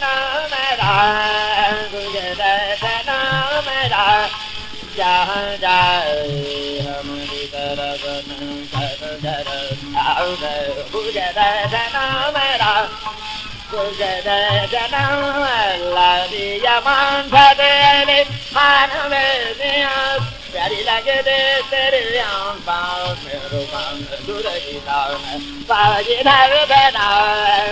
नाम राम गुजरत नाम राम जहाँ जाए हमारी तरफ़ गुजरत नाम राम गुजरत नाम लादिया मान भरे मान में Daddy like it is, steady on, found me, round, do the guitar, found it, have it, and I.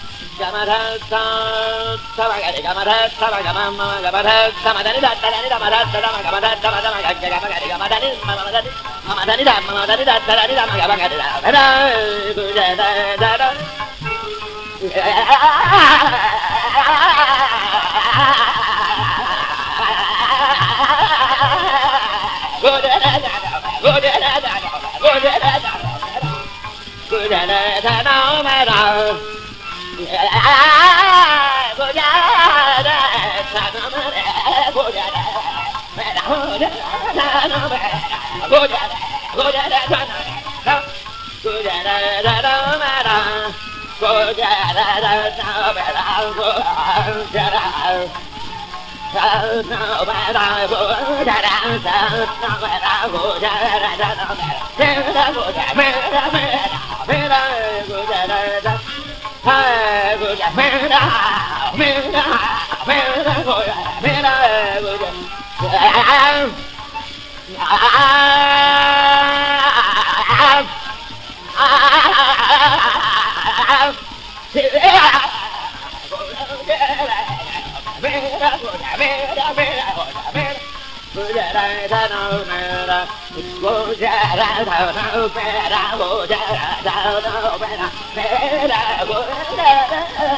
Good at it, I know, my love. Hi. mẹ ra mẹ đã mẹ đã ngồi mẹ đã Hãy subscribe ra